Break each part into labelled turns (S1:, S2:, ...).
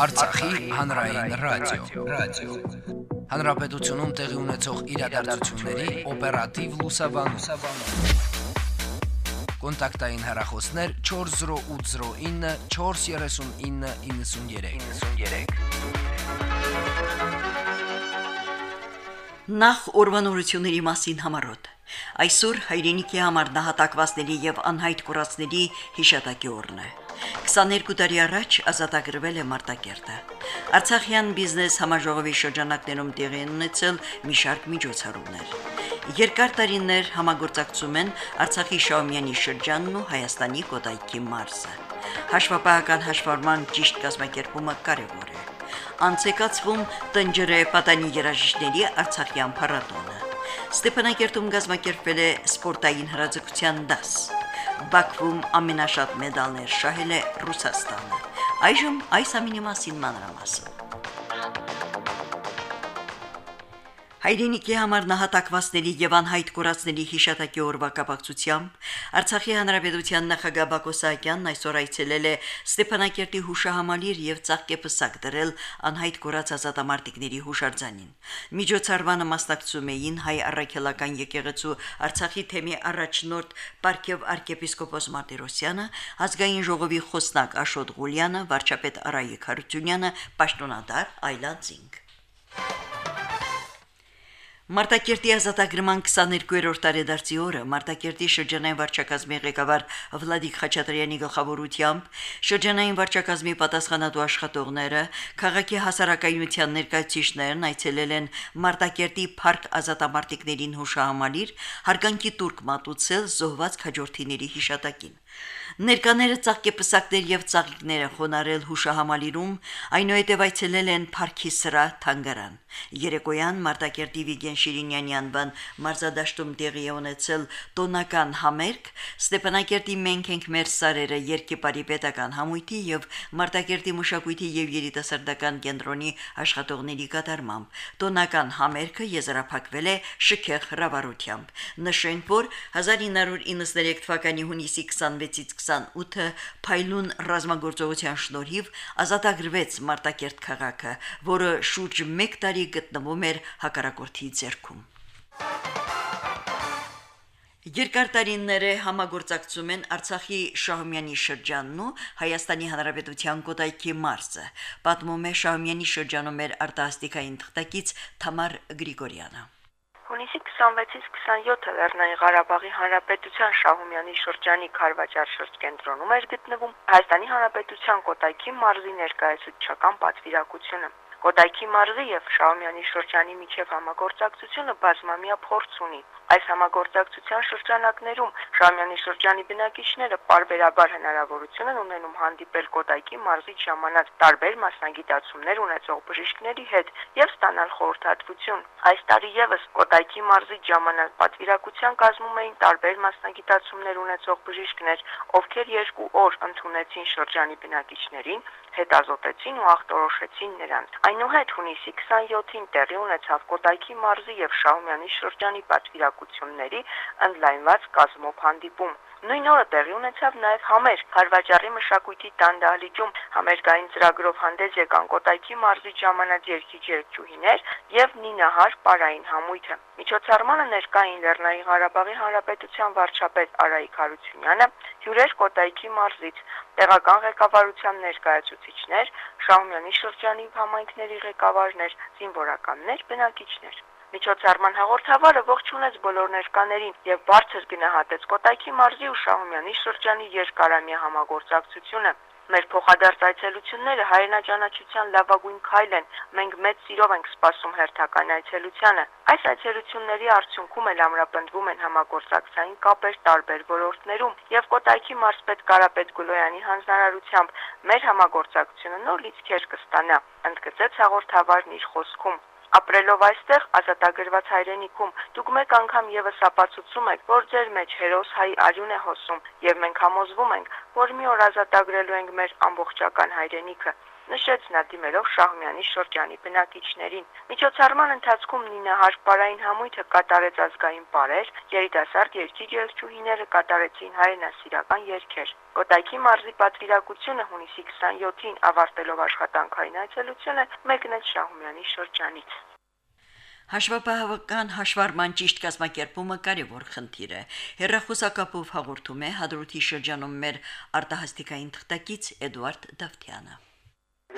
S1: Արցախի հանրային ռադիո, ռադիո։ Հանրապետությունում տեղի ունեցող իրադարձությունների օպերատիվ լուսաբանում։ Կոնտակտային հեռախոսներ 40809 43993։ 93։
S2: Նախ ուրվանորությունների մասին համարոտ։ Այսօր հայրենիքի համար նահատակվածների եւ անհայտ կուրացների հիշատակի օրն է։ 22 տարի առաջ ազատագրվել է Մարտակերտը։ Արցախյան բիզնես համաժողովի շրջանակներում տեղի ունեցել մի շարք միջոցառումներ։ Երկար տարիներ համագործակցում են Արցախի Շաումյանի շրջանն ու Հայաստանի Կոտայքի մարզը։ Հաշվապահական հաշվառման ճիշտ կազմակերպումը կարևոր է։ Անցեկացվում տնջրե պատանի երաժիշտների Արցախյան փառատոնը։ Ստեփանակերտում կազմակերպվել է սպորտային հրաձգության դաս։ Բաքվում ամենաշատ մեդալներ շահել է Ռուսաստանը։ Այժմ այս ամինի մասին մանրամասն։ Հայրենիքի համար նահատակվածների եւ անհայտ կորածների հիշատակի օրվա կապակցությամբ Արցախի հանրապետության նախագահ Բակո Սահակյանն այսօր այցելել է Ստեփանակերտի հուշահամալիր եւ ցաղկեպսակ դրել անհայտ կորած ազատամարտիկների հուշարձանին։ Միջոցառմանը մասնակցում էին հայ առաքելական եկեղեցու Արցախի թեմի առաջնորդ Պարքև arczepiskopos Մարտիրոսյանը, ազգային ժողովի խոսնակ Աշոտ Ղուլյանը, վարչապետ Արայիկ Հարությունյանը, պաշտոնատար Այլանդզինգ։ Մարտակերտի ազատագրման 22-րդ տարեդարձի օրը Մարտակերտի շրջանային վարչակազմի ղեկավար Վլադիկ Խաչատրյանի գլխավորությամբ շրջանային վարչակազմի պատասխանատու աշխատողները, քաղաքի հասարակայնության ներկայացիչներն այցելել են Մարտակերտի Փարք ազատամարտիկներին հուշահամալիր, հարգանքի տուրք մատուցել զոհված քաջորդիների հիշատակին։ Ներկաները ցաղկեպսակներ եւ ցաղիկներ են խոնարել հուշահամալիրում, այնուհետև այցելել են Փարքի սրա թանգարան։ Երեկոյան Մարտակերտի Վիգեն Շիրինյանի անվան մարզադաշտում տեղի ունեցել տոնական համերգ Ստեփանակերտի Մենք ենք մեր սարերը երկիպարի պետական համույթի եւ Մարտակերտի մշակույթի եւ երիտասարդական կենտրոնի աշխատողների կատարմամբ։ Տոնական համերգը եզրափակվել է շքեղ հրավառությամբ։ Նշենք, որ 1993 թվականի հունիսի 26-ից 28-ը Փայլուն ռազմագործողության շնորհիվ ազատագրվեց Մարտակերտ քաղաքը, որը շուրջ 1 տարի գտնվում էր հակառակորդի ձեռքում։ Երկար տարիներ է համագործակցում են Արցախի Շահումյանի շրջանն ու Հայաստանի Հանրապետության Կոտայքի մարզը։ Պատմում է Շահումյանի շրջանում մեր արտասթիկային թղթակից Թամար Գրիգորյանը։
S3: Հունիսի 26-ից 27-ը Լեռնային Ղարաբաղի Հանրապետության Շահումյանի շրջանի Խարվաճար շրջկենտրոնում էր գտնվում Հայաստանի Հանրապետության Կոտայքի մարզի ներկայացուցչական պատվիրակությունը։ Կոտայքի մարզի եւ Շահումյանի շրջանի միջև համագործակցությունը բազմամյա փորձ ունի։ Այս համագործակցության շրջանակներում Շահումյանի շրջանի բնակիչները parberabar հնարավորություն են ունենում հանդիպել Կոտայքի մարզի ժամանակ տարբեր մասնագիտացումներ ունեցող բժիշկների հետ եւ ստանալ խորհրդատվություն։ Այս տարի եւս Կոտայքի մարզի ժամանակ պատվիրակության կազմում էին տարբեր մասնագիտացումներ ունեցող բժիշկներ, ովքեր երկու օր ընդունեցին շրջանի բնակիչներին, հետազոտեցին ու ախտորոշեցին նրանց։ Այնուհետ հունիսի 27-ին տեղի ունեցավ Կոտայքի մարզի եւ Շահումյանի շրջանի պատվիրակությունների ընդլայնված կազմով հանդիպում։ Նույն օրը տեղի ունեցավ նաև համեր Խարվաճարի մշակույթի տանդալիճում համերգային ծրագրով հանդես եկան Կոտայքի մարզի ժամանած երկիչ երկչուհիներ եւ Նինահար պարային համույթը։ Միջոցառմանը ներկային Լեռնային Ղարաբաղի Հանրապետության վարչապետ Արայիկ Հարությունյանը, հյուրեր Կոտայքի մարզից, տեղական ղեկավարության ներկայացուցիչներ, Շահումյանի շրջանի համայնքների ղեկավարներ, զինվորականներ, բնակիչներ։ Միջոցառման հաղորդավարը ողջունեց բոլոր ներկաներին եւ բարձր գնահատեց Կոտայքի մարզի ու Շահումյանի շրջանի երկարամյա համագործակցությունը։ Մեր փոխադարձ այցելությունները հայրենաճանաչության լավագույն քայլ են։ Մենք մեծ սիրով ենք սպասում հերթական այցելությանը։ Այս այցելությունների արդյունքում էլ ամրապնդվում են համագործակցային կապեր տարբեր ոլորտներում եւ Կոտայքի մարզպետ Կարապետ Գուլոյանի հանձնարարությամբ մեր համագործակցությունը նոր լիցքեր կստանա։ Ընդգծեց հաղորդավարն իր խոսքում։ Ապրելով այստեղ ազատագրված հայրենիքում դուք մեկ անգամ եւս ապացուցում եք, որ ձեր մեջ հերոս հայ արյուն է հոսում եւ մենք համոզվում ենք, որ մի օր ազատագրելու ենք մեր ամբողջական հայրենիքը։ նշեց նա դիմելով Շահումյանի շրջանի բնակիչներին։ Միջոցառման ընթացքում Նինա Հաշպարային համույթը կատարեց ազգային պարեր, երիտասարդ երկի ջերչուհիները կատարեցին հայրենասիրական երգեր։ Կոտայքի մարզի պատվիրակությունը հունիսի 27-ին ավարտելով աշխատանքային այցելությունը մեկնեց Շահումյանի շրջանից։
S2: Հաշվապահական հաշվառման ճիշտ կազմակերպումը կարևոր խնդիր է։ Հերրախոսակապով հաղորդում է Հադրութի շրջանում մեր արտահասթիկային թղթակից Էդուարդ Դավթյանը։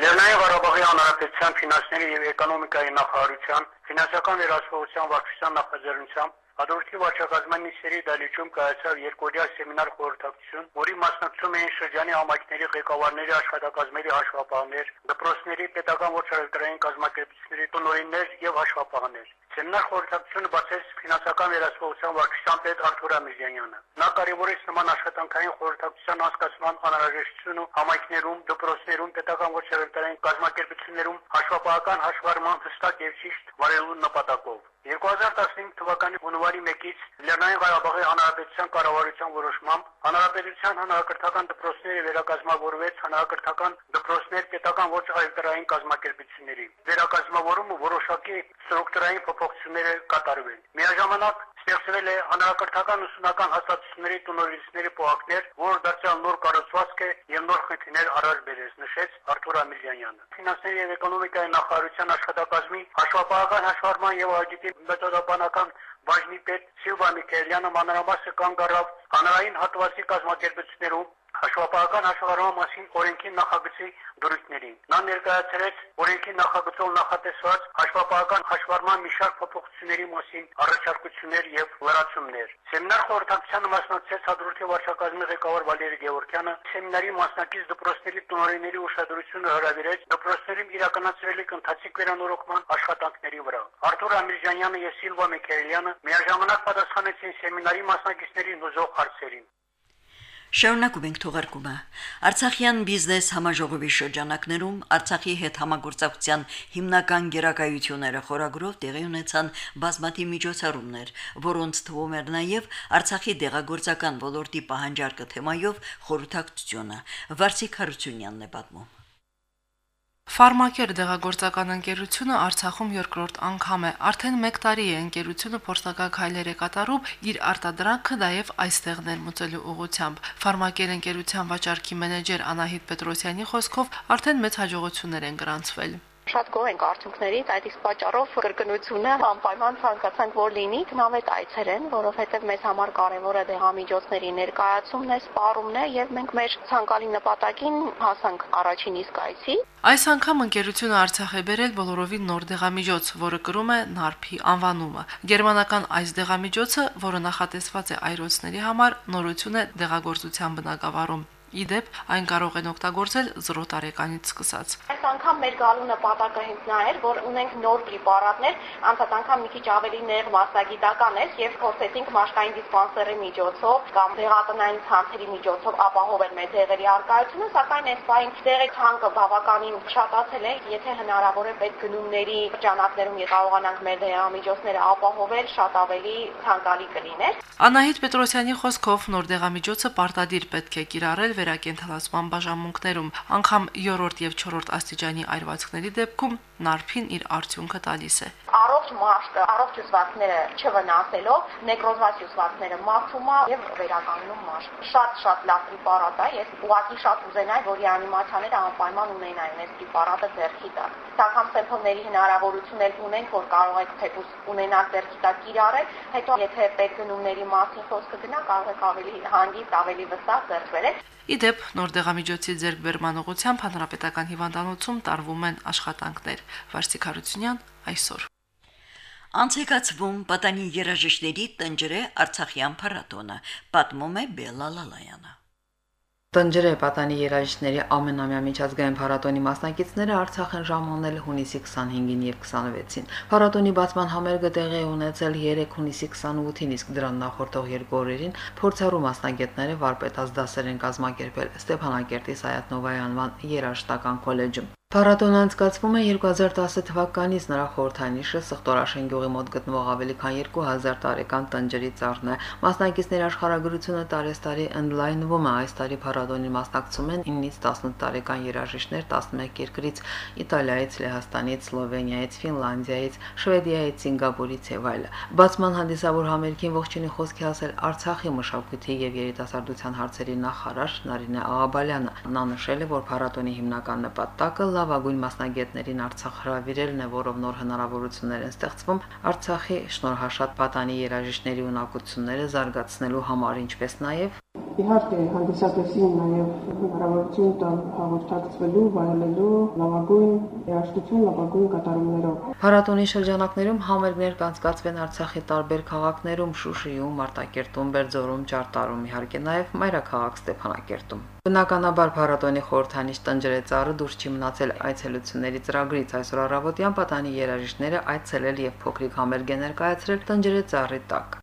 S4: Լեռնային Ղարաբաղի Հանրապետության ֆինանսների եւ էկոնոմիկայի նախարարության ֆինանսական վերահսկողության վարչության նախաձեռնությամբ Հադրութի վարչակազմի նիստերի դալիճում կայացավ երկօրյա սեմինար խորհրդակցություն, որի մասնակցում էին շրջանի համայնքների ղեկավարների, աշխատակազմերի հաշվապահներ, դպրոցների, պետական ոչռայինային կազմակերպությունների տնօրիններ եւ հաշվապահներ։ Սեմինար խորհրդակցությունը բացեց ֆինանսական վերահսկողության վարչության պետ Արթուր Ամիրյանյանը։ Նա կարևորեց նման աշխատանքային խորհրդակցության անցկացման անհրաժեշտությունը համայնքներում, դպրոցներում, պետական ոչռայինային կազմակերպություններում հաշվապահական հաշվառման հստակ եւ ճիշտ վարելու նպատակով։ 2015 թվականի հունվարի 1-ից Լեռնային Ղարաբաղի Հանրապետության կառավարության որոշմամբ Հանրապետության հանրակրթական դպրոցները վերակազմավորվեց հանրակրթական դպրոցներ պետական ոչ այլտրային կազմակերպությունների։ Վերակազմավորումը որոշակի ստրուկտուրային փոփոխություններ կատարվել։ Միաժամանակ ստեղծվել է հանրակրթական ուսումնական հաստատությունների տնօրինների պոակներ, որ դարձյալ նոր կառուցվածք է եւ նոր խնդիրներ առաջ բերեց, նշեց Արթուր Ամիրյանյանը։ Ֆինանսների եւ էկոնոմիկայի նախարարության աշխատակազմի հաշվապահական հաշվառման եւ աուդիտի մեթոդաբանական բաժնի պետ Սիլվա Միքելյանը մանրամասը կանգ առավ հանրային հատվածի կազմակերպություններում հաշվապահական հաշվառման մասին օրենքի նախագծի դրույթներին։ Նա ներկայացրեց օրենքի նախագծով նախատեսված հաշվապահական հաշվառման մի շարք փոփոխությունների մասին առաջարկություններ եւ լրացումներ։ Սեմինար խորհրդակցությանը մասնակցեց Հադրութի վարչակազմի ղեկավար Վալերի Գևորգյանը, սեմինարի մասնակից դպրոցների տնօրենների ուշադրությունը հրավիրեց դպրոցներում իրականացրելի կընթացիկ վերանորոգման աշխատանքների վրա։ Արթուր Ամիրյանյանը եւ Սիլվա Միքելյանը միաժամանակ պատասխանեցին սեմինարի մասնակիցներին ուզող հարցերին։
S2: Շարունակում ենք թողարկումը։ Արցախյան բիզնես համաժողովի շրջանակներում Արցախի հետ համագործակցության հիմնական գերակայությունները խորագրով տեղի ունեցան բազմաթիվ միջոցառումներ, որոնց թվում էր նաև Արցախի դեղագործական ոլորտի պահանջարկը թեմայով խորհրդակցությունը։ Վարսիկ Հարությունյանն է պատմում։
S5: Ֆարմակեր դեղագործական ընկերությունը Արցախում երկրորդ անգամ է։ Արդեն 1 տարի է ընկերությունը փորձական քայլեր է կատարում իր արտադրանքը նաև այստեղ ներմուծելու ուղղությամբ։ Ֆարմակեր ընկերության վաճառքի մենեջեր Անահիտ Պետրոսյանի խոսքով արդեն մեծ հաջողություններ են գրանցվել։
S6: Շատ գոհ ենք արդյունքներից, այդ իսկ պատճառով կրկնությունը անպայման ցանկացանք որ լինի տնավետ այցերեն, որովհետև մեզ համար կարևորը դեղամիջոցների ներկայացումն է, սպառումն է եւ մենք մեր ցանկալի նպատակին հասանք առաջին իսկ այցի։
S5: Այս անգամ ընկերությունը Արցախ է բերել բոլորովին նոր դեղամիջոց, որը կրում է Նարփի անվանումը։ Գերմանական այս դեղամիջոցը, որը նախատեսված է այրոցների համար, նորություն է դեղագործության բնագավառում։ Իդեպ այն կարող են օգտագործել 0 տարեկանից սկսած։
S6: Այս անգամ մեր գալու նպատակը հենց նա էր, որ ունենք նոր պրեպարատներ, անցած անգամ մի քիչ ավելի նեղ մասնագիտական էր եւ փորձեցինք մաշկային դիսպանսերի միջոցով կամ դեղատնային ցանցերի միջոցով ապահովել մեր դեղերի արկայությունը, սակայն այս բային դեղի ցանկը բավականին շատացել է, եթե հնարավոր է պետք գնումների ճանապարհներում կարողանանք մեր դեղամիջոցները ապահովել, շատ ավելի ցանկալի կլիներ։
S5: Անահիտ Պետրոսյանի խոսքով նոր դեղամիջոցը պարտադիր պետք է կիրառել վերակենդանացման բաժանմունքներում, անգամ 3-րդ եւ 4-րդ աստիճանի այրվածքների դեպքում նարփին իր արդյունքը տալիս է
S6: ոչ մաշկը առողջ հյուսվածքները չվնասելով, նեկրոզված հյուսվածքները մաքրում է եւ վերականգնում մաշկը։ Շատ-շատ լավ պրեպարատ է, ես ուղղակի շատ ուզենայի, որ ռեանիմացիաները անպայման ունենային այս պրեպարատը ձեռքի տակ։ Սակայն սեմփլների հնարավորություն էլ ունենք, որ կարող եք թեկուս ունենալ ձեռքի տակ իրարել, հետո եթե պետք գնումների մասին խոսքը գնա, կարող եք ավելի հանգիստ, ավելի վստահ ձեռք բերել։
S5: Իդեպ նոր դեղամիջոցի ձերբերման ուղղությամբ հանրապետական հիվանդանոցում տարվում են աշխատանքներ։ Վարսիկ Հարությունյան այսօր
S2: Անցեկացվում պատանի երաժիշտների տնջրե Արցախյան փառատոնը, պատմում է Բելլա Լալայանը։
S7: Տնջրե պատանի երաժիշտների ամենամյա միջազգային փառատոնի մասնակիցները Արցախ են ժամանել հունիսի 25-ին եւ 26-ին։ Փառատոնի բացման համերգը տեղի է ունեցել 3 հունիսի 28-ին, իսկ դրան նախորդող երկու օրերին փորձառու մասնագետները վարպետաց դասեր են կազմակերպել Ստեփանակերտի Սայաթնովայի անվան երաժշտական քոլեջում։ Փառատոնը անցկացվում է 2010 թվականից նրա խորհրդանիշը Սխտորաշեն գյուղի մոտ գտնվող ավելի քան 2000 տարեկան տնջրի ծառն է։ Մասնակիցների աշխարհագրությունը տարեստարի ընդլայնվում է։ Այս տարի փառատոնին մասնակցում են 9-ից 18 տարեկան երաժիշտներ 11 երկրից՝ Իտալիայից, Լեհաստանից, Սլովենիայից, Ֆինլանդիայից, Շվեդիայից, Սինգապուրից եւ այլ։ Բացման հանդիսավոր համերգին ողջունի խոսքի ասել Արցախի մշակույթի եւ երիտասարդության հարցերի նախարար Նարինե Աղաբալյանը։ Նա նշել է, որ փառատոնի հիմնական նպատակը լավագույն մասնագետներին Արցախ հravirելն է, որով նոր հնարավորություններ են ստեղծվում Արցախի շնորհաշատ պատանի երաժիշտների ունակությունները զարգացնելու համար, ինչպես նաև
S8: Իհարկե, հանդիսատեսին նաև հնարավորություն տալ հաղորդակցվելու, վայելելու լավագույն երաժշտություն, լավագույն կատարումներով։
S7: Փառատոնի շրջանակներում համերգներ կանցկացվեն Արցախի տարբեր քաղաքներում՝ Շուշիում, Մարտակերտում, Բերձորում, Ճարտարում, իհարկե նաև մայրաքաղաք Ստեփանակերտում։ Բնականաբար փառատոնի խորհրդանիշ տնջրեցարը դուրս չի մնացել այցելությունների ծրագրից այսօր առավոտյան պատանի երաժիշտները այցելել եւ փոքրիկ համերգ ներկայացրել տնջրեցարի տակ։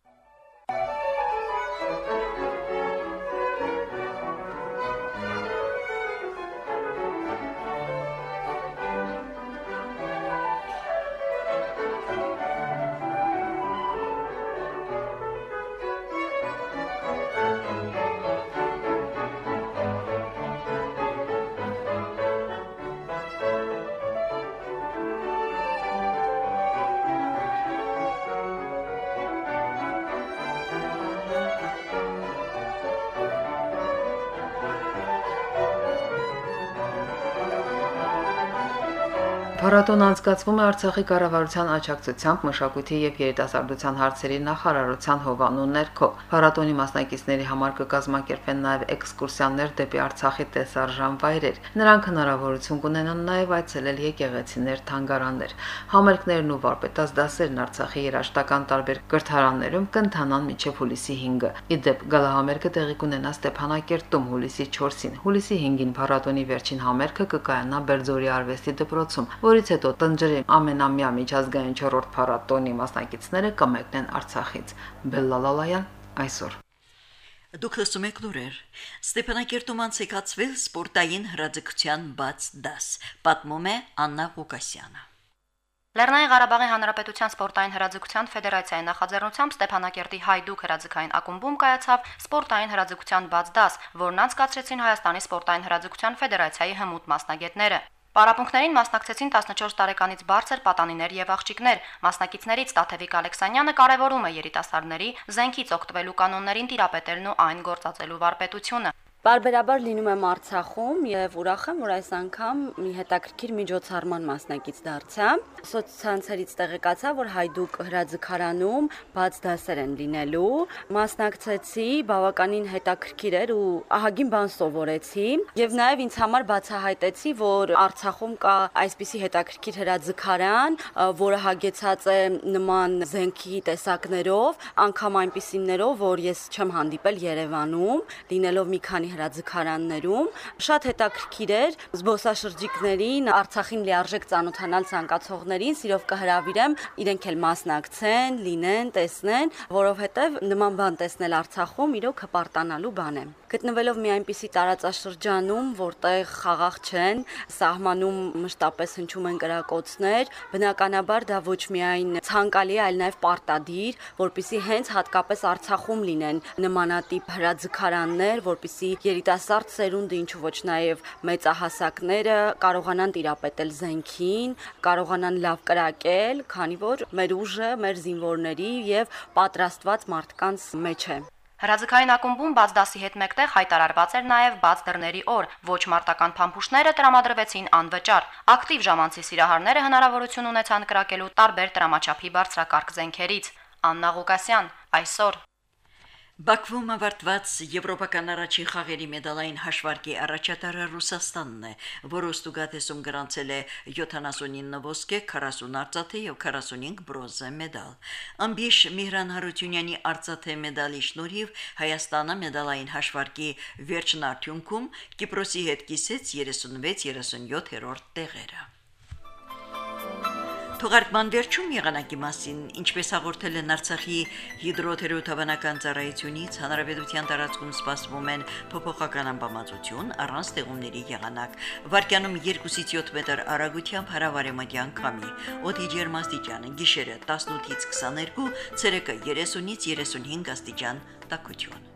S7: Փառատոնը անցկացվում է Արցախի կառավարության աջակցությամբ մշակույթի եւ երիտասարդության հարցերի նախարարության հովանու ներքո։ Փառատոնի մասնակիցների համար կկազմակերպվեն նաեւ էքսկուրսիաներ դեպի Արցախի տեսարժան վայրեր։ Նրանք հնարավորություն կունենան նաեւ այցելել եկեղեցիներ, թանգարաններ։ Համերգներն ու վարպետաց դասերն Արցախի երաշտական տարբեր կրթարաններում կընթանան մինչև հուլիսի 5-ը։ Իդեպ գալահամերգը տեղի կունենա Ստեփանակերտում հուլիսի 4-ին։ Հուլիսի 5-ին փառատոնի վերջին համերգը կկայանա Բերձորի արվեստի դպրոցում, որից հետո տնջրի ամենամյա միջազգային 4-րդ փառատոնի մասնակիցները կմեկնեն Արցախից։ Բելլալալայան այսօր
S2: Դուք լսում եք լուրեր։ Ստեփանակերտում անցեկացվել սպորտային հրաձգության բաց դաս։ Պատմում է Աննա Ղուկասյանը։
S9: Լեռնային Ղարաբաղի Հանրապետության սպորտային հրաձգության ֆեդերացիայի նախաձեռնությամբ Ստեփանակերտի Հայդուկ հրաձգային ակումբում կայացավ սպորտային հրաձգության բաց դաս, որն անցկացրեցին Հայաստանի սպորտային հրաձգության ֆեդերացիայի հմուտ մասնագետները։ Պարապմունքներին մասնակցեցին 14 տարեկանից բարձր պատանիներ եւ աղջիկներ։ Մասնակիցներից Տաթևիկ Ալեքսանյանը կարևորում է երիտասարդների զենքից օգտվելու կանոններին տիրապետելն ու այն գործածելու վարպետությունը։
S10: Բարբերաբար լինում եմ Արցախում եւ ուրախ եմ, որ այս անգամ մի հետաքրքիր միջոցառման մասնակից դարձա։ Սոցցանցերից տեղեկացա, որ Հայդուկ հրաձգարանում բաց դասեր են լինելու։ Մասնակցեցի, բավականին հետաքրքիր էր ու ահագին բան սովորեցի եւ նաեւ ինձ համար բացահայտեցի, որ Արցախում կա այսպիսի հետաքրքիր հրաձգարան, որը հագեցած է նման զենքի տեսակներով, անգամ այնպիսիներով, որ ես չեմ հանդիպել Երևանում, լինելով մի քանի հրաձգարաններում շատ հետաքրքիր էր զբոսաշրջիկներին Արցախին լիարժեք ծանոթանալ ցանկացողներին սիրով կհրավիրեմ իրենք էլ մասնակցեն, լինեն, տեսնեն, որովհետև նման բան տեսնել Արցախում իրոք հպարտանալու բան է։ Գտնվելով մի այնպիսի տարածաշրջանում, որտեղ խաղաղ չեն, սահմանում մշտապես հնչում են կրակոցներ, բնականաբար դա ոչ միայն ցանկալի է, այլ նաև պարտադիր, որpիսի հենց հատկապես Արցախում լինեն նմանատիպ հրաձգարաններ, որpիսի երիտասարդ սերունդը, ինչու ոչ նաև մեծահասակները կարողանան տիրապետել զենքին, կարողանան լավ կրակել, քանի որ մեր ուժը մեր զինվորների եւ պատրաստված մարդկանց մեջ է։
S9: Հրաձգային ակումբում բաց դասի հետ մեկտեղ հայտարարված էր նաև բաց դռների օր։ Ոչ մարտական փամփուշտները տրամադրվեցին անվճար։ Ակտիվ ժամանցի սիրահարները հնարավորություն ունեցան կրակելու տարբեր տրամաչափի բարձրակարգ զենքերից։ Աննա Ղուկասյան այսօր
S2: Բաքվում ավարտված եվրոպական առաջին խաղերի մեդալային հաշվարկի առաջատարը Ռուսաստանն է, որը ստուգաթեսում գրանցել է 79 ոսկե, 40 արծաթե եւ 45 բրոնզե մեդալ։ Ամբիշ Միհրան Հարությունյանի արծաթե մեդալի շնորհիվ Հայաստանը մեդալային հաշվարկի վերջնարդյունքում Կիպրոսի հետ կիսեց 36-37-րդ տեղերը։ Թողարկման վերջում եղանակի մասին, ինչպես հաղորդել են Արցախի հիդրոթերապևտաբանական ծառայությունից, հանրապետության տարածքում սպասվում են փոփոխական ամպամածություն առանց ձեղումների եղանակ։ Վարկյանում 2-ից 7 մետր արագությամբ հարավարեմտյան քամի։ Օդի ջերմաստիճանը՝ գիշերը 18-ից 22, ցերեկը 30-ից 35 աստիճան տաքություն։